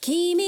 君